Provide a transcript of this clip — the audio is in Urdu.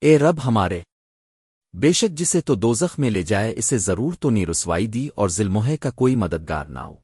اے رب ہمارے۔ بے شک جسے تو دوزخ میں لے جائے، اسے ضرور تو نی رسوائی دی اور ذلموہے کا کوئی مددگار نہ ہو۔